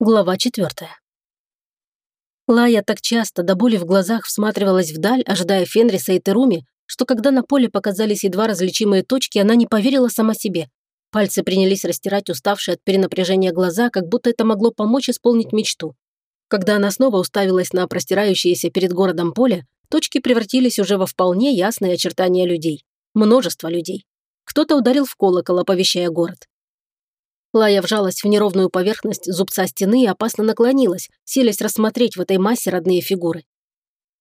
Глава четвертая. Лая так часто до боли в глазах всматривалась вдаль, ожидая Фенриса и Теруми, что когда на поле показались едва различимые точки, она не поверила сама себе. Пальцы принялись растирать уставшие от перенапряжения глаза, как будто это могло помочь исполнить мечту. Когда она снова уставилась на простирающееся перед городом поле, точки превратились уже во вполне ясные очертания людей. Множество людей. Кто-то ударил в колокол, оповещая город. Лая вжалась в неровную поверхность зубца стены и опасно наклонилась, селясь рассмотреть в этой массе родные фигуры.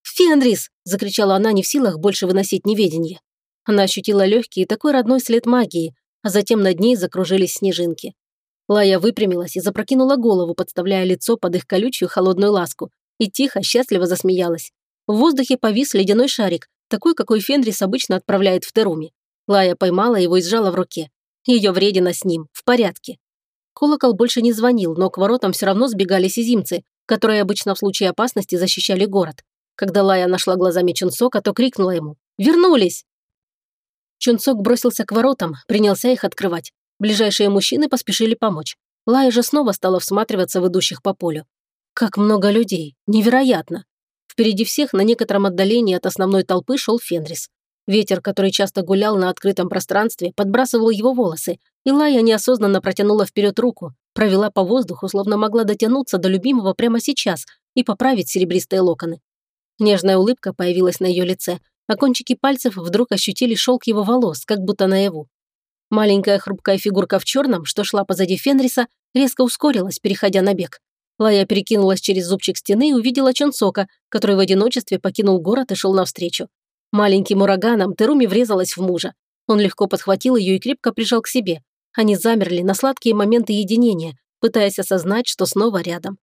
«Фенрис!» – закричала она, не в силах больше выносить неведение. Она ощутила легкий и такой родной след магии, а затем над ней закружились снежинки. Лая выпрямилась и запрокинула голову, подставляя лицо под их колючую холодную ласку, и тихо, счастливо засмеялась. В воздухе повис ледяной шарик, такой, какой Фенрис обычно отправляет в Теруми. Лая поймала его и сжала в руке. Ее вредина с ним, в порядке. Колокол больше не звонил, но к воротам все равно сбегали сизимцы, которые обычно в случае опасности защищали город. Когда Лая нашла глазами Чунсока, то крикнула ему «Вернулись!». Чунсок бросился к воротам, принялся их открывать. Ближайшие мужчины поспешили помочь. Лая же снова стала всматриваться в идущих по полю. Как много людей! Невероятно! Впереди всех на некотором отдалении от основной толпы шел Фенрис. Ветер, который часто гулял на открытом пространстве, подбрасывал его волосы, и Лая неосознанно протянула вперед руку, провела по воздуху, словно могла дотянуться до любимого прямо сейчас и поправить серебристые локоны. Нежная улыбка появилась на ее лице, а кончики пальцев вдруг ощутили шелк его волос, как будто наяву. Маленькая хрупкая фигурка в черном, что шла позади Фенриса, резко ускорилась, переходя на бег. Лая перекинулась через зубчик стены и увидела Чонсока, который в одиночестве покинул город и шел навстречу. Маленьким ураганом Теруми врезалась в мужа. Он легко подхватил ее и крепко прижал к себе. Они замерли на сладкие моменты единения, пытаясь осознать, что снова рядом.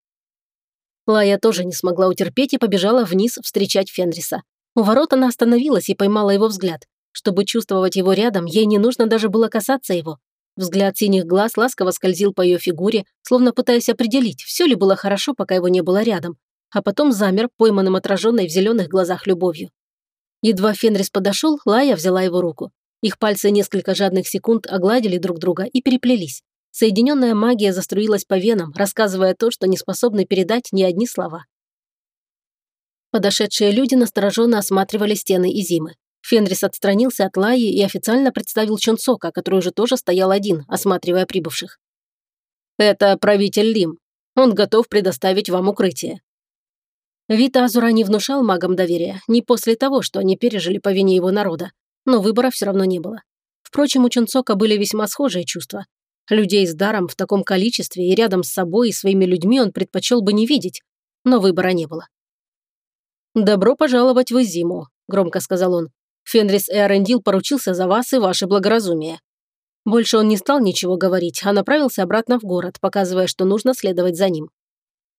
Лая тоже не смогла утерпеть и побежала вниз встречать Фенриса. У ворот она остановилась и поймала его взгляд. Чтобы чувствовать его рядом, ей не нужно даже было касаться его. Взгляд синих глаз ласково скользил по ее фигуре, словно пытаясь определить, все ли было хорошо, пока его не было рядом, а потом замер, пойманным отраженной в зеленых глазах любовью. Едва Фенрис подошел, Лая взяла его руку. Их пальцы несколько жадных секунд огладили друг друга и переплелись. Соединенная магия заструилась по венам, рассказывая то, что не способны передать ни одни слова. Подошедшие люди настороженно осматривали стены и зимы. Фенрис отстранился от Лаи и официально представил Чунсока, который уже тоже стоял один, осматривая прибывших. «Это правитель Лим. Он готов предоставить вам укрытие. Вид Азура не внушал магам доверия, не после того, что они пережили по вине его народа, но выбора все равно не было. Впрочем, у Чунцока были весьма схожие чувства. Людей с даром в таком количестве и рядом с собой и своими людьми он предпочел бы не видеть, но выбора не было. «Добро пожаловать в Изиму», – громко сказал он. «Фенрис Эарендил поручился за вас и ваше благоразумие». Больше он не стал ничего говорить, а направился обратно в город, показывая, что нужно следовать за ним.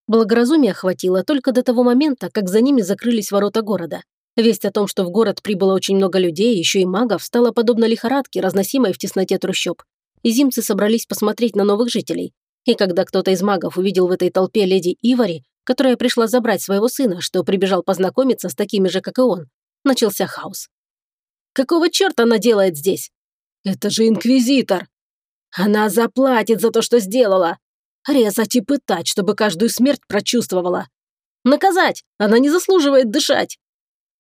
Благоразумия хватило только до того момента, как за ними закрылись ворота города. Весть о том, что в город прибыло очень много людей, еще и магов, стала подобно лихорадке, разносимой в тесноте трущоб. И зимцы собрались посмотреть на новых жителей. И когда кто-то из магов увидел в этой толпе леди Ивари, которая пришла забрать своего сына, что прибежал познакомиться с такими же, как и он, начался хаос. «Какого черта она делает здесь?» «Это же инквизитор!» «Она заплатит за то, что сделала!» Резать и пытать, чтобы каждую смерть прочувствовала. Наказать! Она не заслуживает дышать!»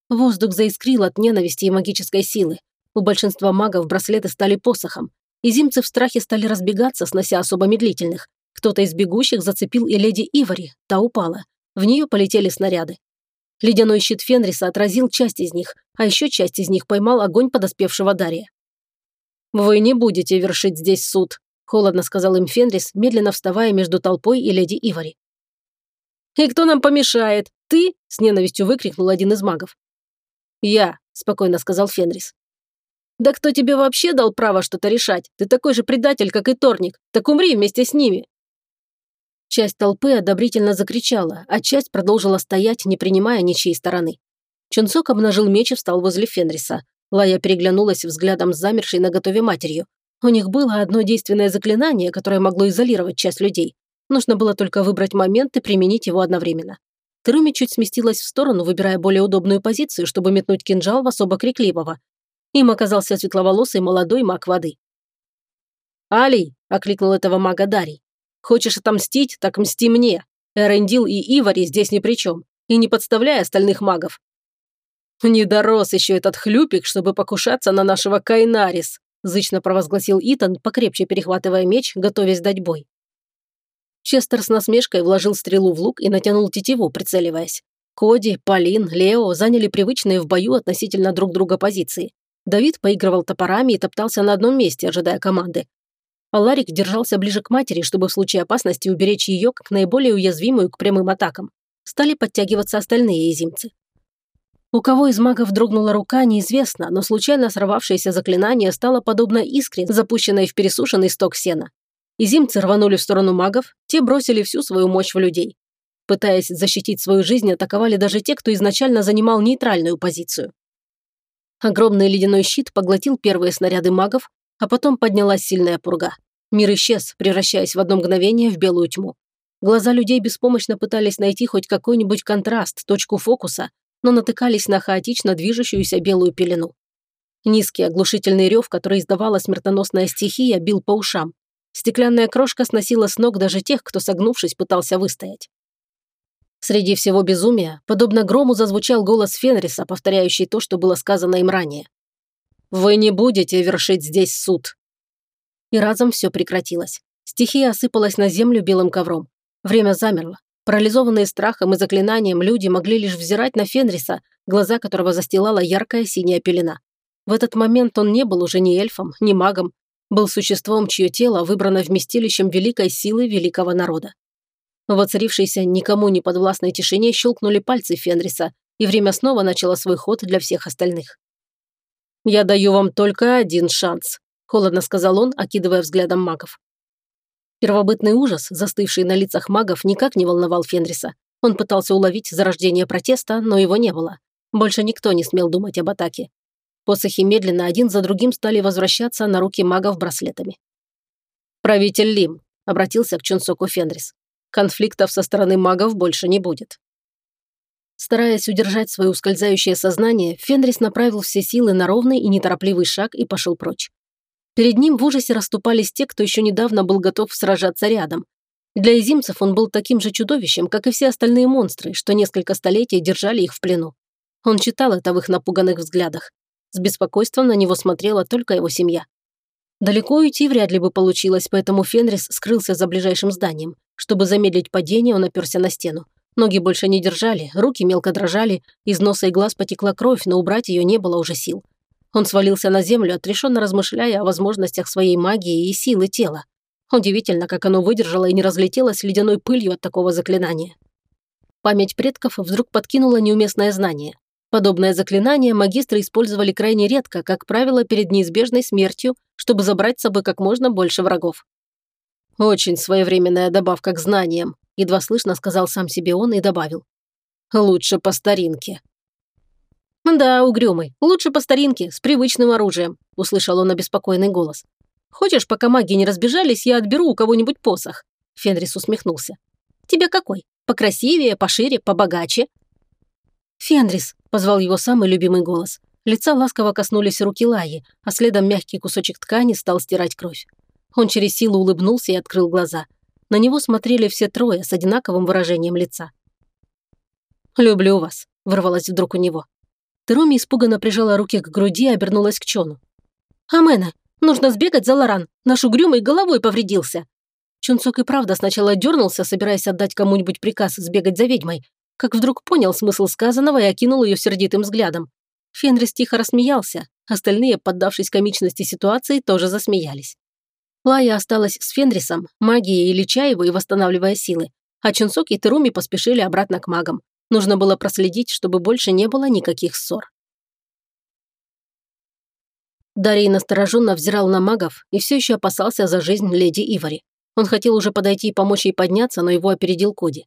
Воздух заискрил от ненависти и магической силы. У большинства магов браслеты стали посохом. И зимцы в страхе стали разбегаться, снося особо медлительных. Кто-то из бегущих зацепил и леди Ивари, та упала. В нее полетели снаряды. Ледяной щит Фенриса отразил часть из них, а еще часть из них поймал огонь подоспевшего Дария. «Вы не будете вершить здесь суд», холодно сказал им Фенрис, медленно вставая между толпой и леди Ивари. «И кто нам помешает? Ты?» – с ненавистью выкрикнул один из магов. «Я», – спокойно сказал Фенрис. «Да кто тебе вообще дал право что-то решать? Ты такой же предатель, как и Торник. Так умри вместе с ними!» Часть толпы одобрительно закричала, а часть продолжила стоять, не принимая ничьей стороны. Чунцок обнажил меч и встал возле Фенриса. Лая переглянулась взглядом с замершей на готове матерью. У них было одно действенное заклинание, которое могло изолировать часть людей. Нужно было только выбрать момент и применить его одновременно. Теруми чуть сместилась в сторону, выбирая более удобную позицию, чтобы метнуть кинжал в особо крикливого. Им оказался светловолосый молодой маг воды. «Алий!» – окликнул этого мага Дарий. Хочешь отомстить, так мсти мне. Эрендил и Ивари здесь ни при чем. И не подставляй остальных магов. Не дорос еще этот хлюпик, чтобы покушаться на нашего Кайнарис, зычно провозгласил Итан, покрепче перехватывая меч, готовясь дать бой. Честер с насмешкой вложил стрелу в лук и натянул тетиву, прицеливаясь. Коди, Полин, Лео заняли привычные в бою относительно друг друга позиции. Давид поигрывал топорами и топтался на одном месте, ожидая команды. А Ларик держался ближе к матери, чтобы в случае опасности уберечь ее как наиболее уязвимую к прямым атакам. Стали подтягиваться остальные изимцы. У кого из магов дрогнула рука, неизвестно, но случайно сорвавшееся заклинание стало подобно искре, запущенной в пересушенный сток сена. Изимцы рванули в сторону магов, те бросили всю свою мощь в людей. Пытаясь защитить свою жизнь, атаковали даже те, кто изначально занимал нейтральную позицию. Огромный ледяной щит поглотил первые снаряды магов, а потом поднялась сильная пурга. Мир исчез, превращаясь в одно мгновение в белую тьму. Глаза людей беспомощно пытались найти хоть какой-нибудь контраст, точку фокуса, но натыкались на хаотично движущуюся белую пелену. Низкий оглушительный рев, который издавала смертоносная стихия, бил по ушам. Стеклянная крошка сносила с ног даже тех, кто, согнувшись, пытался выстоять. Среди всего безумия, подобно грому, зазвучал голос Фенриса, повторяющий то, что было сказано им ранее. «Вы не будете вершить здесь суд!» И разом все прекратилось. Стихия осыпалась на землю белым ковром. Время замерло. Парализованные страхом и заклинанием люди могли лишь взирать на Фенриса, глаза которого застилала яркая синяя пелена. В этот момент он не был уже ни эльфом, ни магом, был существом, чье тело выбрано вместилищем великой силы великого народа. В воцарившейся никому не подвластной тишине щелкнули пальцы Фенриса, и время снова начало свой ход для всех остальных. «Я даю вам только один шанс», – холодно сказал он, окидывая взглядом магов. Первобытный ужас, застывший на лицах магов, никак не волновал Фенриса. Он пытался уловить зарождение протеста, но его не было. Больше никто не смел думать об атаке. Посохи медленно один за другим стали возвращаться на руки магов браслетами. «Правитель Лим», – обратился к Чунсоку Фенрис. Конфликтов со стороны магов больше не будет. Стараясь удержать свое ускользающее сознание, Фенрис направил все силы на ровный и неторопливый шаг и пошел прочь. Перед ним в ужасе расступались те, кто еще недавно был готов сражаться рядом. Для изимцев он был таким же чудовищем, как и все остальные монстры, что несколько столетий держали их в плену. Он читал это в их напуганных взглядах. С беспокойством на него смотрела только его семья. Далеко уйти вряд ли бы получилось, поэтому Фенрис скрылся за ближайшим зданием. Чтобы замедлить падение, он оперся на стену. Ноги больше не держали, руки мелко дрожали, из носа и глаз потекла кровь, но убрать ее не было уже сил. Он свалился на землю, отрешенно размышляя о возможностях своей магии и силы тела. Удивительно, как оно выдержало и не разлетелось ледяной пылью от такого заклинания. Память предков вдруг подкинула неуместное знание. Подобное заклинание магистры использовали крайне редко, как правило, перед неизбежной смертью, чтобы забрать с собой как можно больше врагов. «Очень своевременная добавка к знаниям», – едва слышно сказал сам себе он и добавил. «Лучше по старинке». «Да, угрюмый, лучше по старинке, с привычным оружием», – услышал он обеспокоенный голос. «Хочешь, пока маги не разбежались, я отберу у кого-нибудь посох?» Фенрис усмехнулся. «Тебе какой? Покрасивее, пошире, побогаче?» «Фенрис», – позвал его самый любимый голос. Лица ласково коснулись руки Лаи, а следом мягкий кусочек ткани стал стирать кровь. Он через силу улыбнулся и открыл глаза. На него смотрели все трое с одинаковым выражением лица. «Люблю вас», – вырвалось вдруг у него. Теруми испуганно прижала руки к груди и обернулась к Чону. «Амена, нужно сбегать за Лоран, наш угрюмый головой повредился». Чунцок и правда сначала дернулся, собираясь отдать кому-нибудь приказ сбегать за ведьмой, как вдруг понял смысл сказанного и окинул ее сердитым взглядом. Фенрис тихо рассмеялся, остальные, поддавшись комичности ситуации, тоже засмеялись. Лая осталась с Фенрисом, магией и восстанавливая силы, а Чунсок и Теруми поспешили обратно к магам. Нужно было проследить, чтобы больше не было никаких ссор. Дарий настороженно взирал на магов и все еще опасался за жизнь леди Ивари. Он хотел уже подойти и помочь ей подняться, но его опередил Коди.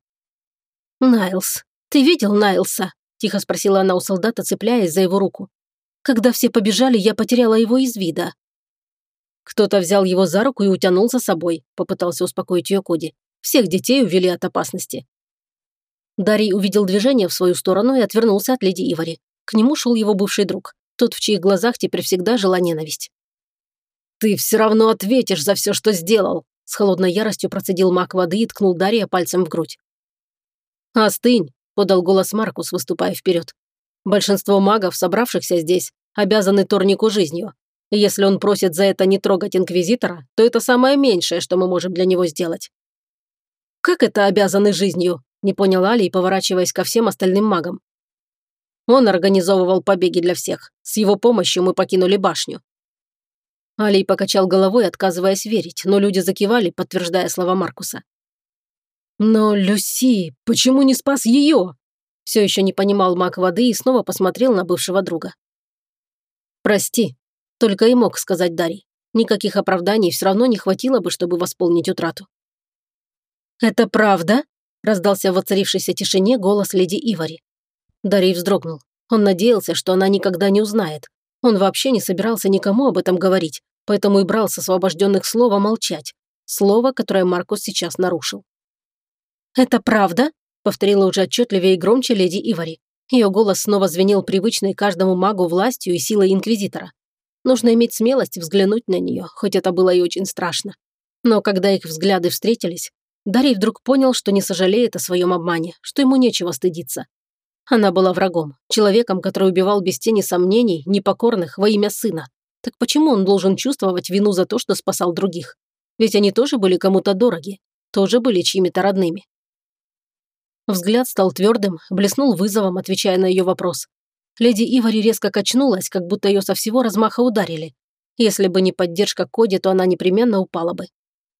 «Найлс, ты видел Найлса?» – тихо спросила она у солдата, цепляясь за его руку. «Когда все побежали, я потеряла его из вида». «Кто-то взял его за руку и утянул за собой», – попытался успокоить ее Коди. «Всех детей увели от опасности». Дарий увидел движение в свою сторону и отвернулся от леди Ивари. К нему шел его бывший друг, тот, в чьих глазах теперь всегда жила ненависть. «Ты все равно ответишь за все, что сделал», с холодной яростью процедил маг воды и ткнул Дарья пальцем в грудь. «Остынь», – подал голос Маркус, выступая вперед. «Большинство магов, собравшихся здесь, обязаны Торнику жизнью. И если он просит за это не трогать Инквизитора, то это самое меньшее, что мы можем для него сделать». «Как это обязаны жизнью?» – не понял Алий, поворачиваясь ко всем остальным магам. Он организовывал побеги для всех. С его помощью мы покинули башню. Алий покачал головой, отказываясь верить, но люди закивали, подтверждая слова Маркуса. «Но, Люси, почему не спас ее?» Все еще не понимал маг воды и снова посмотрел на бывшего друга. «Прости», — только и мог сказать Дарий. Никаких оправданий все равно не хватило бы, чтобы восполнить утрату. «Это правда?» – раздался в воцарившейся тишине голос леди Ивари. Дарий вздрогнул. Он надеялся, что она никогда не узнает. Он вообще не собирался никому об этом говорить, поэтому и брал с освобожденных слова молчать. Слово, которое Маркус сейчас нарушил. «Это правда?» – повторила уже отчетливее и громче леди Ивари. Ее голос снова звенел привычной каждому магу властью и силой Инквизитора. Нужно иметь смелость взглянуть на нее, хоть это было и очень страшно. Но когда их взгляды встретились, Дарий вдруг понял, что не сожалеет о своем обмане, что ему нечего стыдиться. Она была врагом, человеком, который убивал без тени сомнений, непокорных во имя сына. Так почему он должен чувствовать вину за то, что спасал других? Ведь они тоже были кому-то дороги, тоже были чьими-то родными. Взгляд стал твердым, блеснул вызовом, отвечая на ее вопрос. Леди Ивари резко качнулась, как будто ее со всего размаха ударили. Если бы не поддержка Коди, то она непременно упала бы.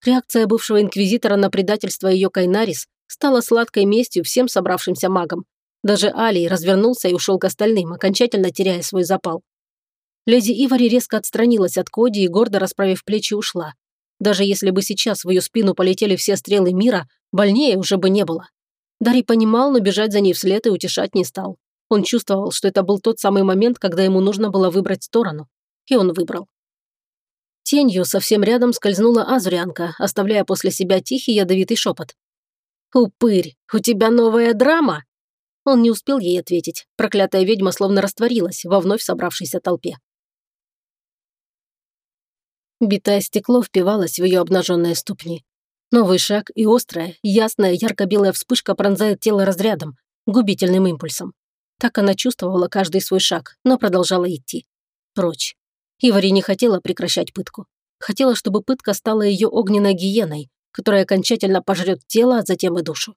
Реакция бывшего инквизитора на предательство ее Кайнарис стала сладкой местью всем собравшимся магам. Даже Алий развернулся и ушел к остальным, окончательно теряя свой запал. Леди Ивари резко отстранилась от Коди и, гордо расправив плечи, ушла. Даже если бы сейчас в ее спину полетели все стрелы мира, больнее уже бы не было. Дарий понимал, но бежать за ней вслед и утешать не стал. Он чувствовал, что это был тот самый момент, когда ему нужно было выбрать сторону. И он выбрал. Тенью совсем рядом скользнула Азурянка, оставляя после себя тихий ядовитый шепот. «Упырь, у тебя новая драма?» Он не успел ей ответить. Проклятая ведьма словно растворилась во вновь собравшейся толпе. Битое стекло впивалось в ее обнаженные ступни. Новый шаг и острая, ясная, ярко-белая вспышка пронзает тело разрядом, губительным импульсом. Так она чувствовала каждый свой шаг, но продолжала идти. Прочь. Ивари не хотела прекращать пытку. Хотела, чтобы пытка стала ее огненной гиеной, которая окончательно пожрет тело, а затем и душу.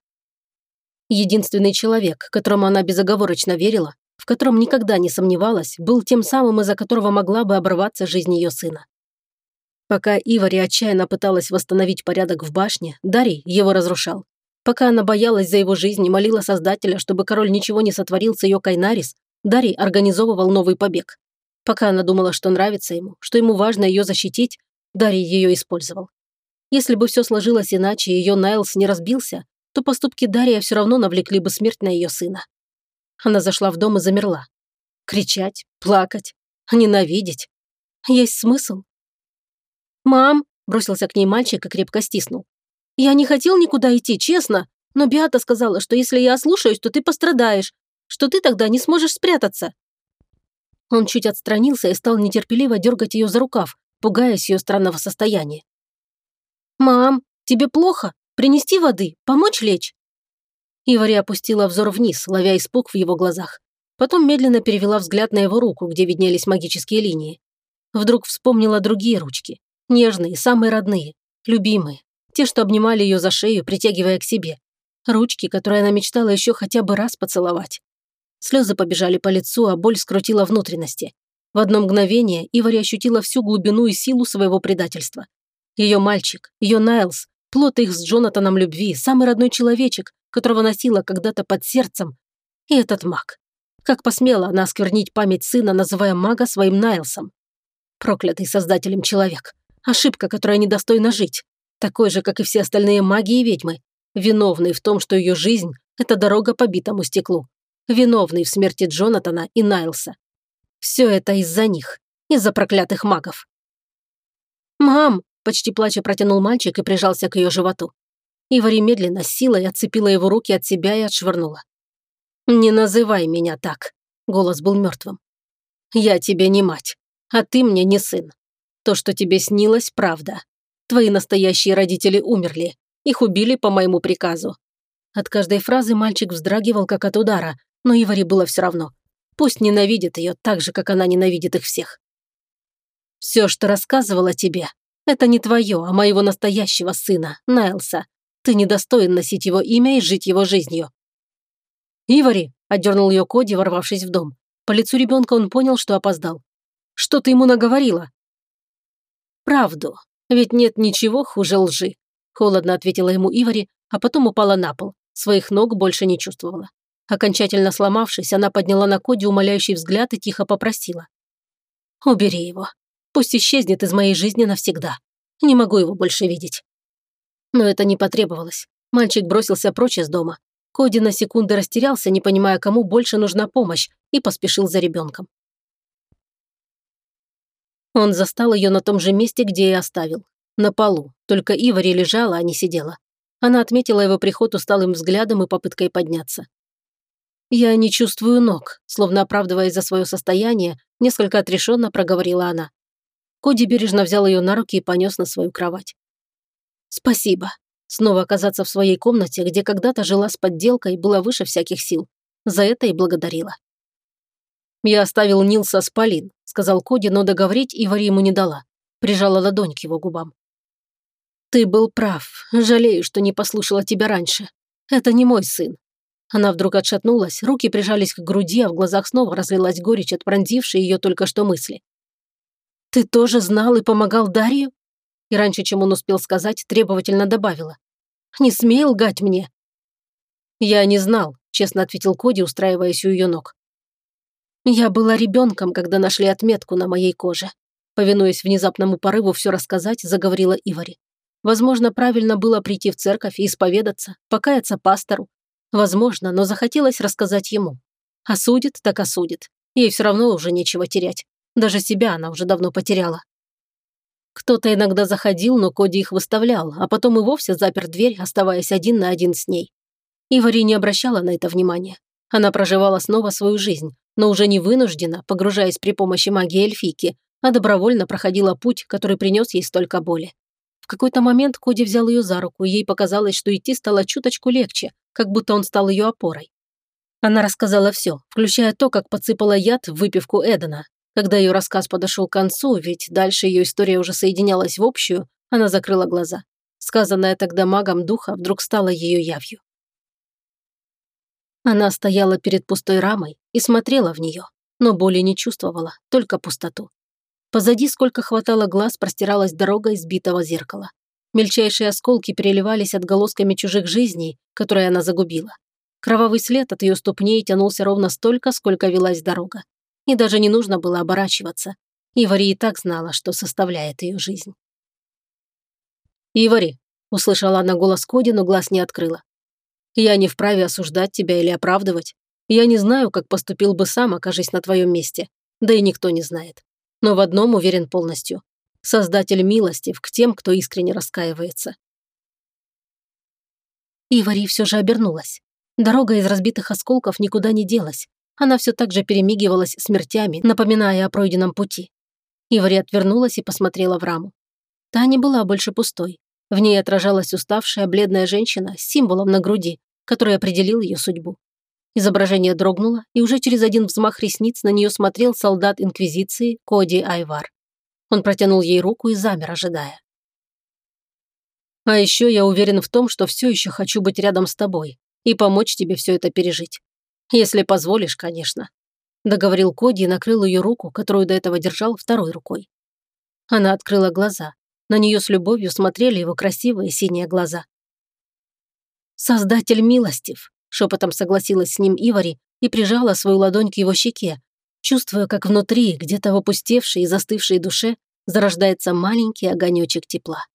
Единственный человек, которому она безоговорочно верила, в котором никогда не сомневалась, был тем самым, из-за которого могла бы оборваться жизнь ее сына. Пока Ивари отчаянно пыталась восстановить порядок в башне, Дарий его разрушал. Пока она боялась за его жизнь и молила Создателя, чтобы король ничего не сотворил с ее Кайнарис, Дарий организовывал новый побег. Пока она думала, что нравится ему, что ему важно ее защитить, Дарий ее использовал. Если бы все сложилось иначе и ее Найлс не разбился, то поступки Дария все равно навлекли бы смерть на ее сына. Она зашла в дом и замерла. Кричать, плакать, ненавидеть. Есть смысл? «Мам!» – бросился к ней мальчик и крепко стиснул. «Я не хотел никуда идти, честно, но Биата сказала, что если я ослушаюсь, то ты пострадаешь, что ты тогда не сможешь спрятаться». Он чуть отстранился и стал нетерпеливо дергать ее за рукав, пугаясь ее странного состояния. «Мам, тебе плохо? Принести воды? Помочь лечь?» Ивари опустила взор вниз, ловя испуг в его глазах. Потом медленно перевела взгляд на его руку, где виднелись магические линии. Вдруг вспомнила другие ручки. Нежные, самые родные, любимые. Те, что обнимали ее за шею, притягивая к себе. Ручки, которые она мечтала еще хотя бы раз поцеловать. Слезы побежали по лицу, а боль скрутила внутренности. В одно мгновение Ивари ощутила всю глубину и силу своего предательства. Ее мальчик, ее Найлз, Плод их с Джонатаном любви, самый родной человечек, которого носила когда-то под сердцем. И этот маг. Как посмела она осквернить память сына, называя мага своим Найлсом. Проклятый создателем человек. Ошибка, которая недостойна жить. Такой же, как и все остальные маги и ведьмы. Виновный в том, что ее жизнь – это дорога по битому стеклу. Виновный в смерти Джонатана и Найлса. Все это из-за них. Из-за проклятых магов. «Мам!» Почти плача протянул мальчик и прижался к ее животу. Ивари медленно, силой отцепила его руки от себя и отшвырнула. «Не называй меня так», — голос был мертвым. «Я тебе не мать, а ты мне не сын. То, что тебе снилось, правда. Твои настоящие родители умерли. Их убили по моему приказу». От каждой фразы мальчик вздрагивал, как от удара, но Ивари было все равно. Пусть ненавидит ее так же, как она ненавидит их всех. «Все, что рассказывала тебе, это не твое, а моего настоящего сына, Найлса. Ты недостоин носить его имя и жить его жизнью». «Ивари!» – отдернул ее Коди, ворвавшись в дом. По лицу ребенка он понял, что опоздал. «Что ты ему наговорила?» «Правду. Ведь нет ничего хуже лжи», – холодно ответила ему Ивари, а потом упала на пол. Своих ног больше не чувствовала. Окончательно сломавшись, она подняла на Коди умоляющий взгляд и тихо попросила. «Убери его. Пусть исчезнет из моей жизни навсегда. Не могу его больше видеть». Но это не потребовалось. Мальчик бросился прочь из дома. Коди на секунду растерялся, не понимая, кому больше нужна помощь, и поспешил за ребенком. Он застал ее на том же месте, где и оставил. На полу, только Ивари лежала, а не сидела. Она отметила его приход усталым взглядом и попыткой подняться. «Я не чувствую ног», словно оправдываясь за свое состояние, несколько отрешенно проговорила она. Коди бережно взял ее на руки и понес на свою кровать. «Спасибо». Снова оказаться в своей комнате, где когда-то жила с подделкой, было выше всяких сил. За это и благодарила. «Я оставил Нилса с Полин», — сказал Коди, но договорить Ивари ему не дала. Прижала ладонь к его губам. «Ты был прав. Жалею, что не послушала тебя раньше. Это не мой сын. Она вдруг отшатнулась, руки прижались к груди, а в глазах снова разлилась горечь от пронзившей ее только что мысли. «Ты тоже знал и помогал Дарью?» И раньше, чем он успел сказать, требовательно добавила. «Не смей лгать мне!» «Я не знал», — честно ответил Коди, устраиваясь у ее ног. «Я была ребенком, когда нашли отметку на моей коже». Повинуясь внезапному порыву все рассказать, заговорила Ивари. Возможно, правильно было прийти в церковь и исповедаться, покаяться пастору, Возможно, но захотелось рассказать ему. Осудит, так осудит. Ей все равно уже нечего терять. Даже себя она уже давно потеряла. Кто-то иногда заходил, но Коди их выставлял, а потом и вовсе запер дверь, оставаясь один на один с ней. Ивари не обращала на это внимания. Она проживала снова свою жизнь, но уже не вынуждена, погружаясь при помощи магии эльфийки, а добровольно проходила путь, который принес ей столько боли. Какой-то момент Коди взял ее за руку, и ей показалось, что идти стало чуточку легче, как будто он стал ее опорой. Она рассказала все, включая то, как подсыпала яд в выпивку Эдена. Когда ее рассказ подошел к концу, ведь дальше ее история уже соединялась в общую, она закрыла глаза. Сказанное тогда магом духа вдруг стало ее явью. Она стояла перед пустой рамой и смотрела в нее, но боли не чувствовала, только пустоту. Позади, сколько хватало глаз, простиралась дорога избитого зеркала. Мельчайшие осколки переливались отголосками чужих жизней, которые она загубила. Кровавый след от ее ступней тянулся ровно столько, сколько велась дорога. И даже не нужно было оборачиваться. Ивари и так знала, что составляет ее жизнь. «Ивари», — услышала она голос Коди, но глаз не открыла. «Я не вправе осуждать тебя или оправдывать. Я не знаю, как поступил бы сам, окажись на твоем месте. Да и никто не знает. Но в одном уверен полностью. Создатель милостив к тем, кто искренне раскаивается. Ивари все же обернулась. Дорога из разбитых осколков никуда не делась. Она все так же перемигивалась смертями, напоминая о пройденном пути. Ивари отвернулась и посмотрела в раму. Та не была больше пустой. В ней отражалась уставшая бледная женщина с символом на груди, который определил ее судьбу. Изображение дрогнуло, и уже через один взмах ресниц на нее смотрел солдат Инквизиции Коди Айвар. Он протянул ей руку и замер, ожидая. «А еще я уверен в том, что все еще хочу быть рядом с тобой и помочь тебе все это пережить. Если позволишь, конечно», – договорил Коди и накрыл ее руку, которую до этого держал второй рукой. Она открыла глаза. На нее с любовью смотрели его красивые синие глаза. «Создатель милостив», – шепотом согласилась с ним Ивари и прижала свою ладонь к его щеке, чувствуя, как внутри, где-то в опустевшей и застывшей душе, зарождается маленький огонечек тепла.